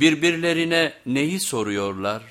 Birbirlerine neyi soruyorlar?